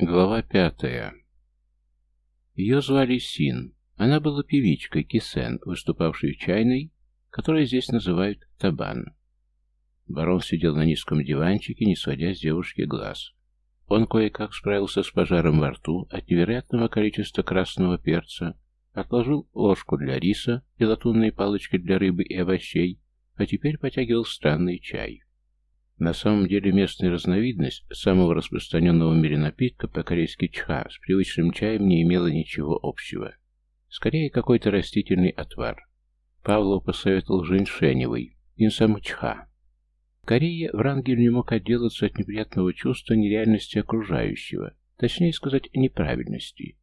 Глава пятая. Ее звали Син. Она была певичкой Кисен, выступавшей в чайной, которую здесь называют табан. Барон сидел на низком диванчике, не сводя с девушки глаз. Он кое-как справился с пожаром во рту от невероятного количества красного перца, отложил ложку для риса и латунные палочки для рыбы и овощей, а теперь потягивал странный чай. На самом деле местная разновидность самого распространенного в мире напитка по-корейски чха с привычным чаем не имела ничего общего. Скорее, какой-то растительный отвар. Павлов посоветовал женьшеневый, инсам чха. В Корее Врангель не мог отделаться от неприятного чувства нереальности окружающего, точнее сказать, неправильности.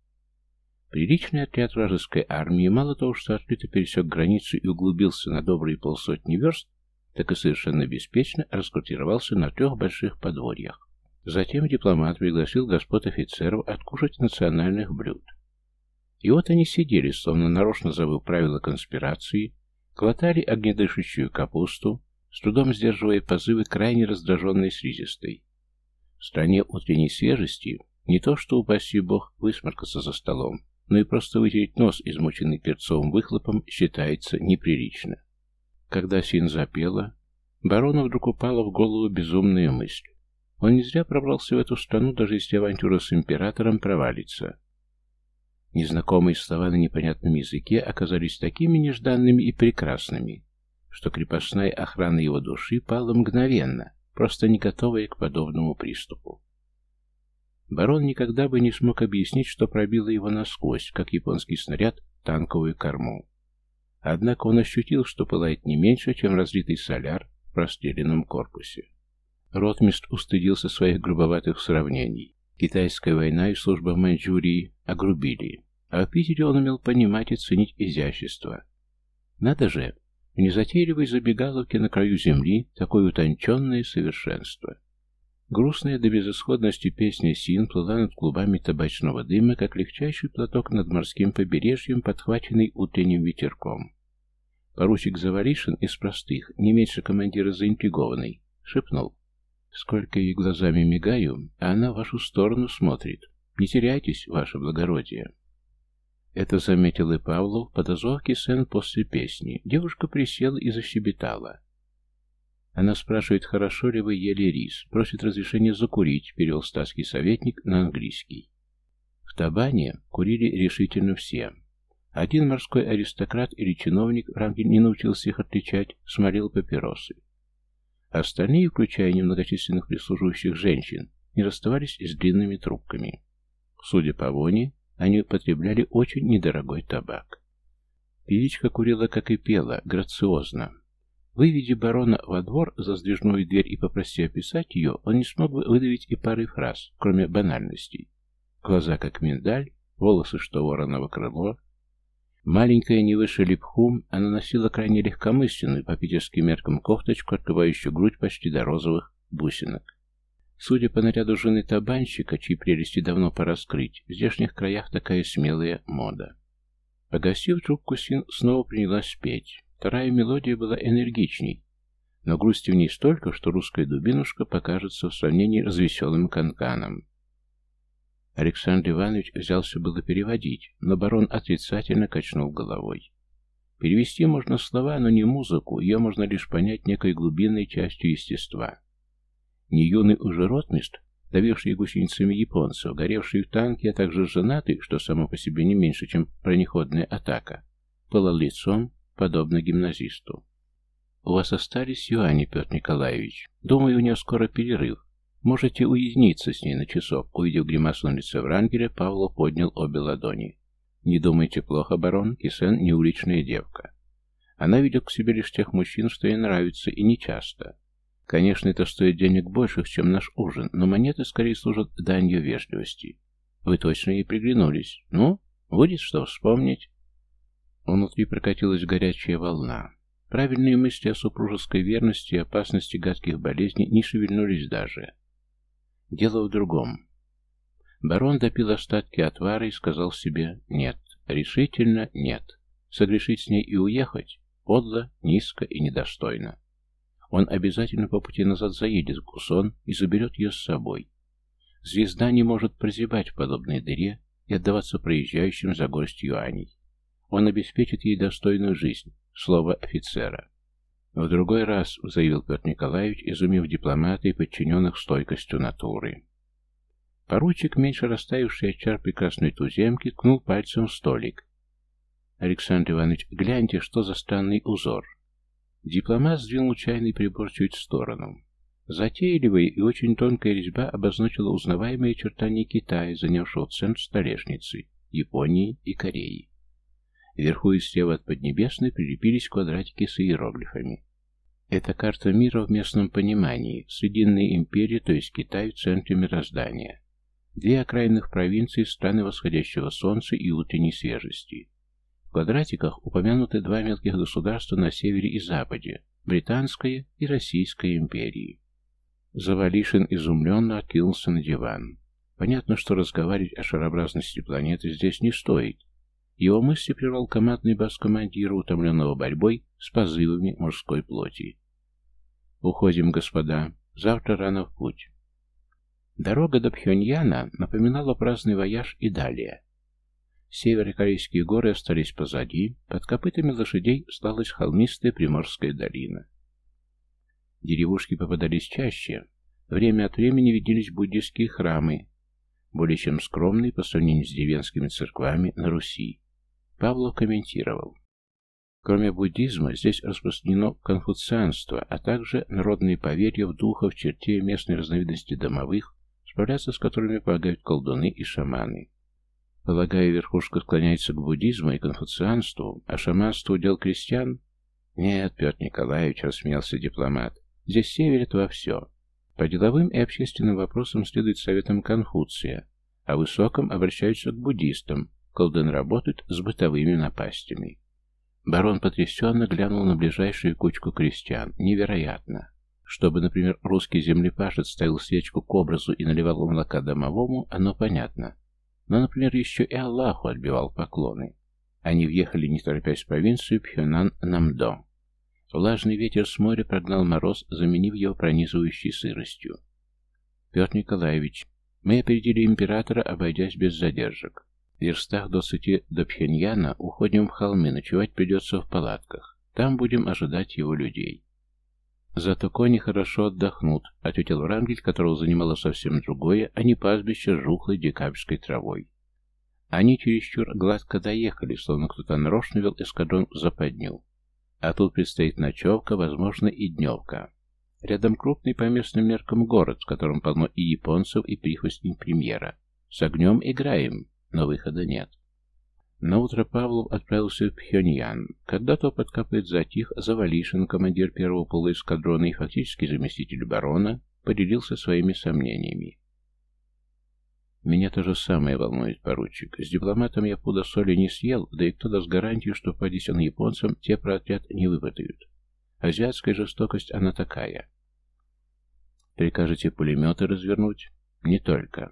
Приличный отряд вражеской армии мало того, что открыто пересек границу и углубился на добрые полсотни верст, так и совершенно беспечно расквартировался на трех больших подворьях. Затем дипломат пригласил господ офицеров откушать национальных блюд. И вот они сидели, словно нарочно забыв правила конспирации, глотали огнедышащую капусту, с трудом сдерживая позывы крайне раздраженной слизистой. В стране утренней свежести не то что, упаси бог, высморкаться за столом, но и просто вытереть нос, измученный перцовым выхлопом, считается неприлично. Когда Син запела, барону вдруг упала в голову безумная мысль. Он не зря пробрался в эту страну, даже если авантюра с императором провалится. Незнакомые слова на непонятном языке оказались такими нежданными и прекрасными, что крепостная охрана его души пала мгновенно, просто не готовая к подобному приступу. Барон никогда бы не смог объяснить, что пробило его насквозь, как японский снаряд, танковую корму. Однако он ощутил, что пылает не меньше, чем разлитый соляр в простреленном корпусе. Ротмист устыдился своих грубоватых сравнений. Китайская война и служба в Маньчжурии огрубили, а в Питере он умел понимать и ценить изящество. Надо же, в незатейливой забегаловке на краю земли такое утонченное совершенство. Грустная до безысходности песня Син плыла над клубами табачного дыма, как легчайший платок над морским побережьем, подхваченный утренним ветерком. Поручик Заваришин из простых, не меньше командира заинтригованный, шепнул. «Сколько ей глазами мигаю, а она в вашу сторону смотрит. Не теряйтесь, ваше благородие». Это заметил и Павлов, подозвав Кисен после песни. Девушка присела и защебетала. Она спрашивает, хорошо ли вы ели рис, просит разрешения закурить, перевел статский советник на английский. В Табане курили решительно все. Один морской аристократ или чиновник, Рангель не научился их отличать, смолил папиросы. Остальные, включая немногочисленных прислуживающих женщин, не расставались с длинными трубками. Судя по воне, они употребляли очень недорогой табак. Певичка курила, как и пела, грациозно. Выведи барона во двор за сдвижную дверь и попроси описать ее, он не смог бы выдавить и пары фраз, кроме банальностей. Глаза, как миндаль, волосы, что вороново крыло, Маленькая не выше липхум, она носила крайне легкомысленную по питерским меркам кофточку, открывающую грудь почти до розовых бусинок. Судя по наряду жены табанщика, чьи прелести давно пора скрыть, в здешних краях такая смелая мода. Погасив трубку, Син снова принялась петь. Вторая мелодия была энергичней, но грусти в ней столько, что русская дубинушка покажется в сравнении с веселым канканом. Александр Иванович взялся было переводить, но барон отрицательно качнул головой. Перевести можно слова, но не музыку, ее можно лишь понять некой глубинной частью естества. Не юный уже ротмист, давивший гусеницами японцев, горевший в танке, а также женатый, что само по себе не меньше, чем бронеходная атака, пылал лицом, подобно гимназисту. «У вас остались юани, Петр Николаевич. Думаю, у нее скоро перерыв. Можете уединиться с ней на часок. Увидев гримасу на лице Врангеля, Павло поднял обе ладони. Не думайте плохо, барон, Кисен не уличная девка. Она ведет к себе лишь тех мужчин, что ей нравится, и не часто. Конечно, это стоит денег больших, чем наш ужин, но монеты скорее служат данью вежливости. Вы точно ей приглянулись. Ну, будет что вспомнить. Внутри прокатилась горячая волна. Правильные мысли о супружеской верности и опасности гадких болезней не шевельнулись даже. Дело в другом. Барон допил остатки отвара и сказал себе «нет». Решительно «нет». Согрешить с ней и уехать – подло, низко и недостойно. Он обязательно по пути назад заедет в Кусон и заберет ее с собой. Звезда не может прозябать в подобной дыре и отдаваться проезжающим за горсть юаней. Он обеспечит ей достойную жизнь, слово офицера. В другой раз, заявил Петр Николаевич, изумив дипломата и подчиненных стойкостью натуры. Поручик, меньше растаявший от чар прекрасной туземки, ткнул пальцем в столик. «Александр Иванович, гляньте, что за странный узор!» Дипломат сдвинул чайный прибор чуть в сторону. Затейливая и очень тонкая резьба обозначила узнаваемые очертания Китая, занявшего центр столешницы, Японии и Кореи. Вверху и слева от Поднебесной прилепились квадратики с иероглифами. Это карта мира в местном понимании, Срединная империя, то есть Китай, в центре мироздания. Две окраинных провинции, страны восходящего солнца и утренней свежести. В квадратиках упомянуты два мелких государства на севере и западе, Британская и Российская империи. Завалишин изумленно откинулся на диван. Понятно, что разговаривать о шарообразности планеты здесь не стоит. Его мысли прервал командный бас командира, утомленного борьбой с позывами мужской плоти. «Уходим, господа. Завтра рано в путь». Дорога до Пхеньяна напоминала праздный вояж и далее. Северокорейские горы остались позади, под копытами лошадей сталась холмистая Приморская долина. Деревушки попадались чаще, время от времени виделись буддийские храмы, более чем скромные по сравнению с деревенскими церквами на Руси. Павлов комментировал. Кроме буддизма, здесь распространено конфуцианство, а также народные поверья в духов, черте местной разновидности домовых, справляться с которыми помогают колдуны и шаманы. Полагаю, верхушка склоняется к буддизму и конфуцианству, а шаманство удел крестьян? Нет, Петр Николаевич, рассмеялся дипломат. Здесь все верят во все. По деловым и общественным вопросам следует советам Конфуция, а высоком обращаются к буддистам, колдун работает с бытовыми напастями. Барон потрясенно глянул на ближайшую кучку крестьян. Невероятно. Чтобы, например, русский землепашец ставил свечку к образу и наливал молока домовому, оно понятно. Но, например, еще и Аллаху отбивал поклоны. Они въехали, не торопясь, в провинцию Пхёнан-Намдо. Влажный ветер с моря прогнал мороз, заменив его пронизывающей сыростью. Петр Николаевич, мы опередили императора, обойдясь без задержек. В верстах сути до Пхеньяна уходим в холмы, ночевать придется в палатках. Там будем ожидать его людей. «Зато кони хорошо отдохнут», — ответил Врангель, которого занимало совсем другое, а не пастбище с жухлой декабрьской травой. Они чересчур гладко доехали, словно кто-то нарочно вел эскадрон в западню. А тут предстоит ночевка, возможно, и дневка. Рядом крупный по местным меркам город, в котором полно и японцев, и прихвостней премьера. С огнем играем, но выхода нет. На утро Павлов отправился в Пхеньян. Когда топот копыт затих, Завалишин, командир первого полуэскадрона и фактически заместитель барона, поделился своими сомнениями. «Меня то же самое волнует, поручик. С дипломатом я пуда соли не съел, да и кто даст гарантию, что попадись он японцам, те про отряд не выпадают. Азиатская жестокость, она такая. Прикажете пулеметы развернуть? Не только.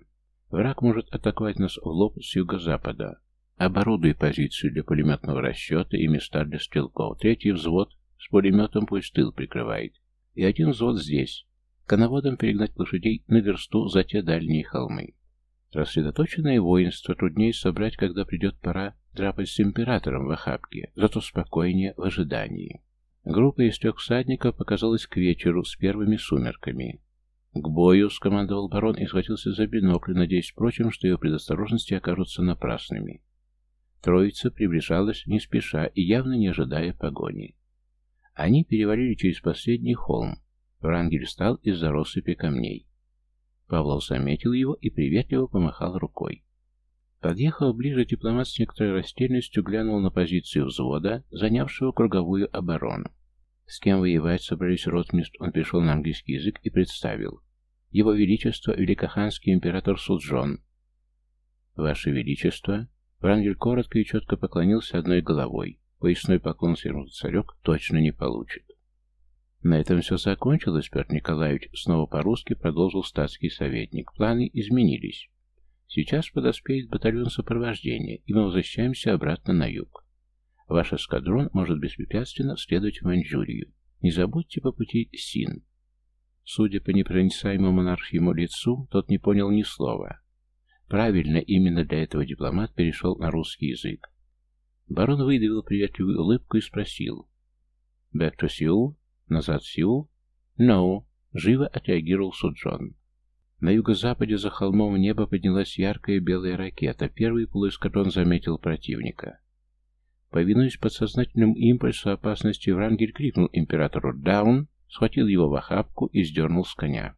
Враг может атаковать нас в лоб с юго-запада. Оборудуй позицию для пулеметного расчета и места для стрелков. Третий взвод с пулеметом пусть тыл прикрывает. И один взвод здесь. Коноводом перегнать лошадей на версту за те дальние холмы. Рассредоточенное воинство труднее собрать, когда придет пора драпать с императором в охапке, зато спокойнее в ожидании. Группа из трех всадников показалась к вечеру с первыми сумерками. «К бою!» — скомандовал барон и схватился за бинокль, надеясь, впрочем, что его предосторожности окажутся напрасными. Троица приближалась не спеша и явно не ожидая погони. Они перевалили через последний холм. Врангель встал из-за россыпи камней. Павлов заметил его и приветливо помахал рукой. Подъехав ближе, дипломат с некоторой растерянностью глянул на позицию взвода, занявшего круговую оборону. С кем воевать собрались ротмистр, он пришел на английский язык и представил. Его Величество, Великоханский император Суджон. Ваше Величество, Врангель коротко и четко поклонился одной головой. Поясной поклон свернул царек точно не получит. На этом все закончилось, Петр Николаевич снова по-русски продолжил статский советник. Планы изменились. Сейчас подоспеет батальон сопровождения, и мы возвращаемся обратно на юг. Ваш эскадрон может беспрепятственно следовать в Маньчжурию. Не забудьте по пути Син. Судя по непроницаемому монаршьему лицу, тот не понял ни слова. Правильно, именно для этого дипломат перешел на русский язык. Барон выдавил приветливую улыбку и спросил. «Back to Seoul? Назад в Сеул?» «No», — живо отреагировал Суджон. На юго-западе за холмом в небо поднялась яркая белая ракета. Первый полуэскадрон заметил противника. Повинуясь подсознательному импульсу опасности, Врангель крикнул императору «Даун!», схватил его в охапку и сдернул с коня.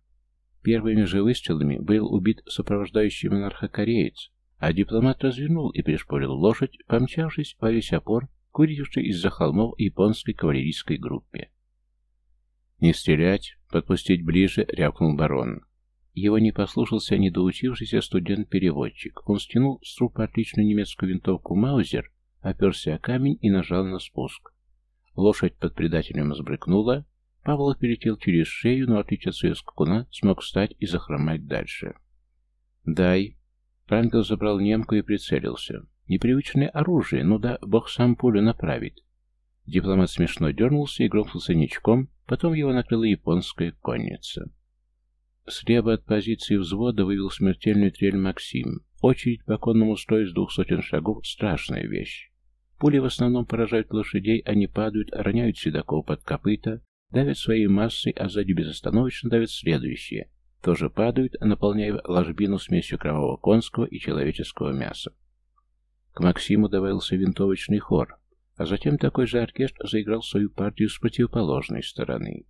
Первыми же выстрелами был убит сопровождающий монарха кореец, а дипломат развернул и пришпорил лошадь, помчавшись во весь опор, куривший из-за холмов японской кавалерийской группе. «Не стрелять, подпустить ближе», — рявкнул барон. Его не послушался недоучившийся студент-переводчик. Он стянул с трупа отличную немецкую винтовку «Маузер», оперся о камень и нажал на спуск. Лошадь под предателем сбрыкнула, Павлов перелетел через шею, но, отличие от своего скакуна, смог встать и захромать дальше. «Дай». Франкел забрал немку и прицелился. Непривычное оружие, ну да, бог сам пулю направит. Дипломат смешно дернулся и грохнулся ничком, потом его накрыла японская конница. Слева от позиции взвода вывел смертельную трель Максим. Очередь по конному строю с двух сотен шагов — страшная вещь. Пули в основном поражают лошадей, они падают, роняют седаков под копыта, давят своей массой, а сзади безостановочно давят следующие. Тоже падают, наполняя ложбину смесью кровавого конского и человеческого мяса. К Максиму добавился винтовочный хор, а затем такой же оркестр заиграл свою партию с противоположной стороны.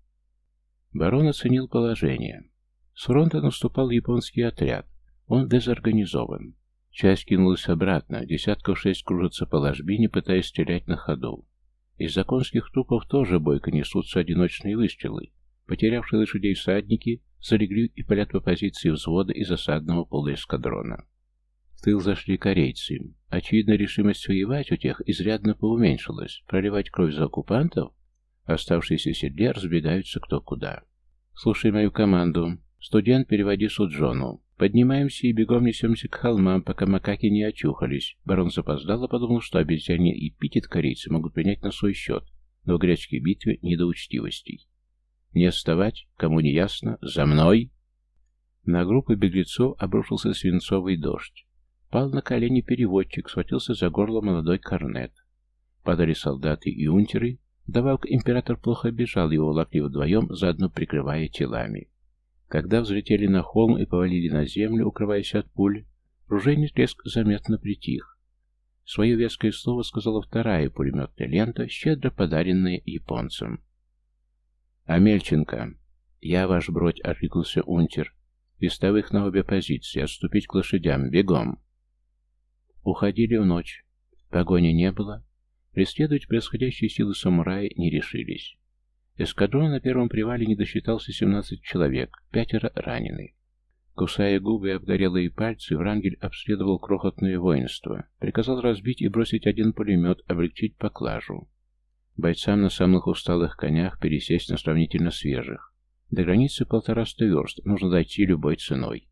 Барон оценил положение. С фронта наступал японский отряд. Он дезорганизован. Часть кинулась обратно, десятков шесть кружатся по ложбине, пытаясь стрелять на ходу. Из законских трупов тоже бойко несутся одиночные выстрелы. Потерявшие лошадей всадники залегли и палят по позиции взвода и засадного полуэскадрона. В тыл зашли корейцы. Очевидно, решимость воевать у тех изрядно поуменьшилась. Проливать кровь за оккупантов? Оставшиеся в седле разбегаются кто куда. «Слушай мою команду. Студент, переводи Суджону. Поднимаемся и бегом несемся к холмам, пока макаки не очухались. Барон запоздал и подумал, что обезьяне и питит корейцы могут принять на свой счет, но в горячке битве не до учтивостей. Не отставать, кому не ясно, за мной! На группу беглецов обрушился свинцовый дождь. Пал на колени переводчик, схватился за горло молодой корнет. Падали солдаты и унтеры, Давалк император плохо бежал, его волокли вдвоем, заодно прикрывая телами. Когда взлетели на холм и повалили на землю, укрываясь от пуль, ружейный треск заметно притих. Свое веское слово сказала вторая пулеметная лента, щедро подаренная японцам. «Амельченко, я ваш бродь», — откликнулся унтер. «Вестовых на обе позиции, отступить к лошадям, бегом». Уходили в ночь. Погони не было. Преследовать происходящие силы самурая не решились. Эскадрон на первом привале не досчитался 17 человек, пятеро ранены. Кусая губы и обгорелые пальцы, Врангель обследовал крохотное воинство. Приказал разбить и бросить один пулемет, облегчить поклажу. Бойцам на самых усталых конях пересесть на сравнительно свежих. До границы полтораста верст, нужно дойти любой ценой.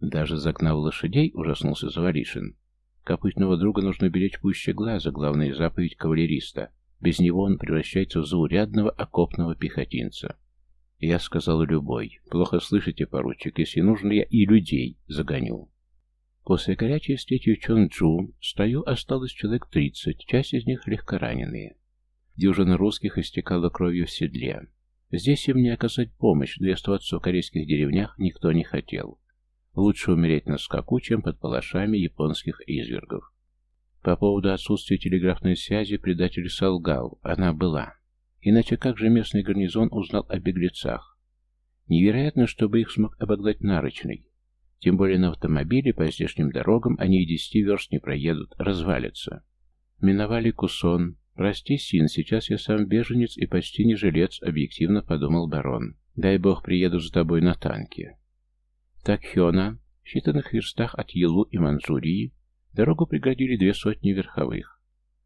Даже загнав лошадей, ужаснулся Заваришин. Копытного друга нужно беречь пуще глаза, главная заповедь кавалериста. Без него он превращается в заурядного окопного пехотинца. Я сказал любой. Плохо слышите, поручик, если нужно, я и людей загоню. После горячей встречи в Чонджу в строю осталось человек тридцать, часть из них легкораненые. Дюжина русских истекала кровью в седле. Здесь им не оказать помощь, да и оставаться в корейских деревнях никто не хотел. Лучше умереть на скаку, чем под палашами японских извергов. По поводу отсутствия телеграфной связи предатель солгал. Она была. Иначе как же местный гарнизон узнал о беглецах? Невероятно, чтобы их смог обогнать нарочный. Тем более на автомобиле по здешним дорогам они и десяти верст не проедут, развалятся. Миновали Кусон. «Прости, Син, сейчас я сам беженец и почти не жилец», — объективно подумал барон. «Дай бог приеду за тобой на танке». Так Хёна, в считанных верстах от Елу и Манчжурии, Дорогу преградили две сотни верховых.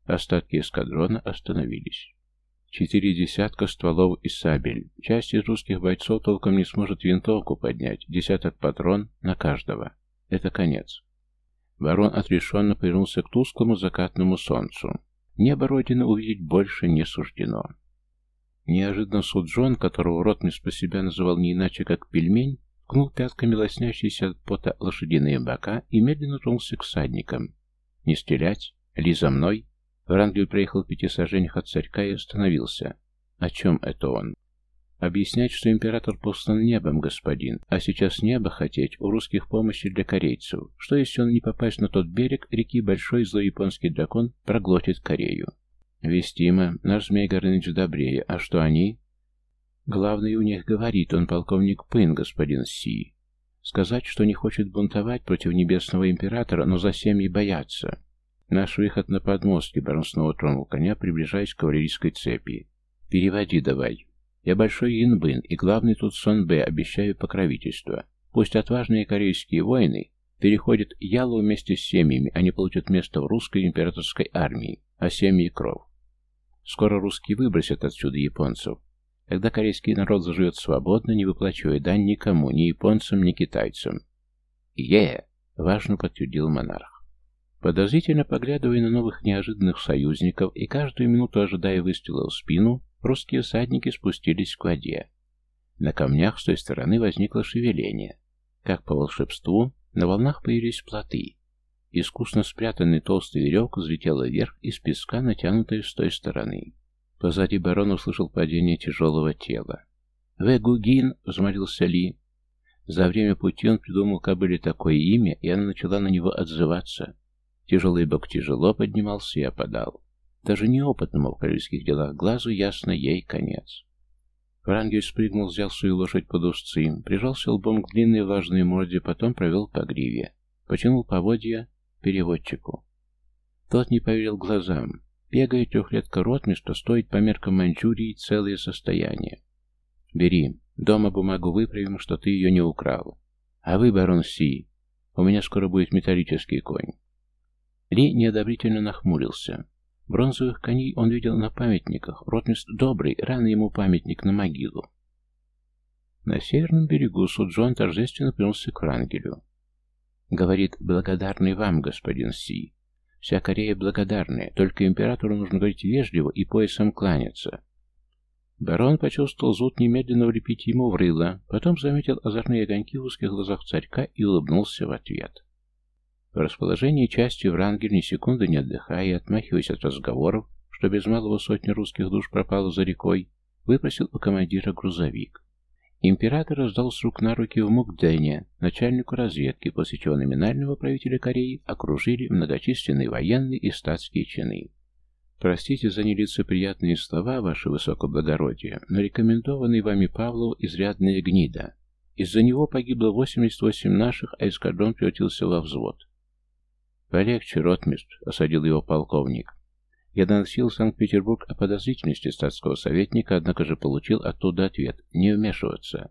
Остатки эскадрона остановились. Четыре десятка стволов и сабель. Часть из русских бойцов толком не сможет винтовку поднять. Десяток патрон на каждого. Это конец. Барон отрешенно повернулся к тусклому закатному солнцу. Небо Родины увидеть больше не суждено. Неожиданно Суджон, которого ротмис по себя называл не иначе, как пельмень, ткнул пятками лоснящиеся от пота лошадиные бока и медленно тронулся к садникам. «Не стрелять! Ли за мной!» Врангель проехал в пяти сажениях от царька и остановился. «О чем это он?» «Объяснять, что император послан небом, господин, а сейчас небо хотеть, у русских помощи для корейцев. Что, если он не попасть на тот берег реки, большой злой японский дракон проглотит Корею?» «Вестимо, наш Змей Горыныч добрее, а что они?» «Главный у них говорит, он полковник Пын, господин Си. Сказать, что не хочет бунтовать против небесного императора, но за семьи боятся. Наш выход на подмостки, барон снова тронул коня, приближаясь к кавалерийской цепи. Переводи давай. Я большой Инбын, и главный тут Сон Б, обещаю покровительство. Пусть отважные корейские воины переходят Ялу вместе с семьями, они получат место в русской императорской армии, а семьи кров. Скоро русские выбросят отсюда японцев. Тогда корейский народ заживет свободно, не выплачивая дань никому, ни японцам, ни китайцам. «Е!» — важно подтвердил монарх. Подозрительно поглядывая на новых неожиданных союзников и каждую минуту ожидая выстрела в спину, русские всадники спустились к воде. На камнях с той стороны возникло шевеление. Как по волшебству, на волнах появились плоты. Искусно спрятанный толстый веревка взлетела вверх из песка, натянутая с той стороны. Позади барон услышал падение тяжелого тела. «Вэгугин!» — взмолился Ли. За время пути он придумал кобыле такое имя, и она начала на него отзываться. Тяжелый бок тяжело поднимался и опадал. Даже неопытному в корейских делах глазу ясно ей конец. Врангель спрыгнул, взял свою лошадь под узцы, прижался лбом к длинной влажной морде, потом провел по гриве. Потянул поводья переводчику. Тот не поверил глазам. Бегая трехлетка ротмистра стоит по меркам Маньчжурии целое состояние. Бери. Дома бумагу выправим, что ты ее не украл. А вы, барон Си, у меня скоро будет металлический конь. Ли неодобрительно нахмурился. Бронзовых коней он видел на памятниках. Ротмист добрый, рано ему памятник на могилу. На северном берегу Суджон торжественно принялся к Рангелю. Говорит, благодарный вам, господин Си. Вся Корея благодарная, только императору нужно говорить вежливо и поясом кланяться. Барон почувствовал зуд немедленно влепить ему в рыло, потом заметил озорные огоньки в узких глазах царька и улыбнулся в ответ. В расположении части Врангель ни секунды не отдыхая и отмахиваясь от разговоров, что без малого сотни русских душ пропало за рекой, выпросил у командира грузовик. Император раздал с рук на руки в Мукдене, начальнику разведки, после чего номинального правителя Кореи окружили многочисленные военные и статские чины. Простите за нелицеприятные слова, ваше высокоблагородие, но рекомендованный вами Павлов изрядная гнида. Из-за него погибло 88 наших, а эскадрон превратился во взвод. «Полегче, ротмистр», — осадил его полковник. Я доносил в Санкт-Петербург о подозрительности статского советника, однако же получил оттуда ответ — не вмешиваться.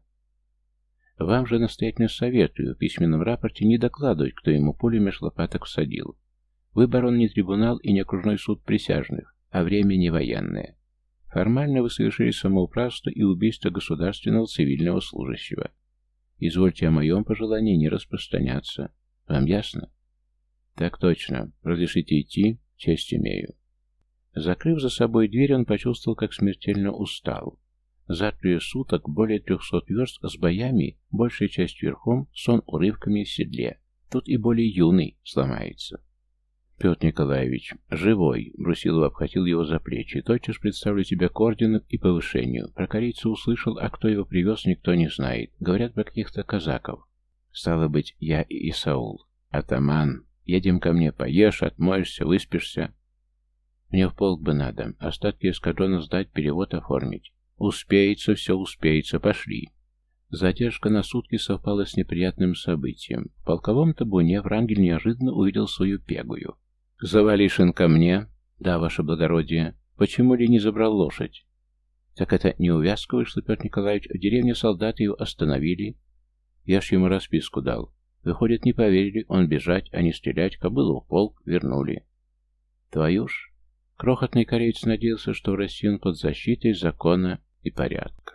Вам же настоятельно советую в письменном рапорте не докладывать, кто ему пулю меж лопаток всадил. Вы, барон, не трибунал и не окружной суд присяжных, а время не военное. Формально вы совершили самоуправство и убийство государственного цивильного служащего. Извольте о моем пожелании не распространяться. Вам ясно? «Так точно. Разрешите идти? Честь имею». Закрыв за собой дверь, он почувствовал, как смертельно устал. За трое суток более трехсот верст с боями, большая часть верхом, сон урывками в седле. Тут и более юный сломается. Петр Николаевич, живой, Брусилов обхватил его за плечи. Тотчас представлю тебя к ордену и повышению. Про корейца услышал, а кто его привез, никто не знает. Говорят про каких-то казаков. Стало быть, я и Исаул. Атаман, Едем ко мне, поешь, отмоешься, выспишься. Мне в полк бы надо. Остатки эскадрона сдать, перевод оформить. Успеется, все успеется. Пошли. Задержка на сутки совпала с неприятным событием. В полковом табуне Врангель неожиданно увидел свою пегую. «Завалишин ко мне?» «Да, ваше благородие. Почему ли не забрал лошадь?» «Так это не увязка вышла, Петр Николаевич. В деревне солдаты его остановили. Я ж ему расписку дал. Выходит, не поверили, он бежать, а не стрелять, кобылу в полк вернули. Твою ж! Крохотный кореец надеялся, что в России он под защитой закона и порядка.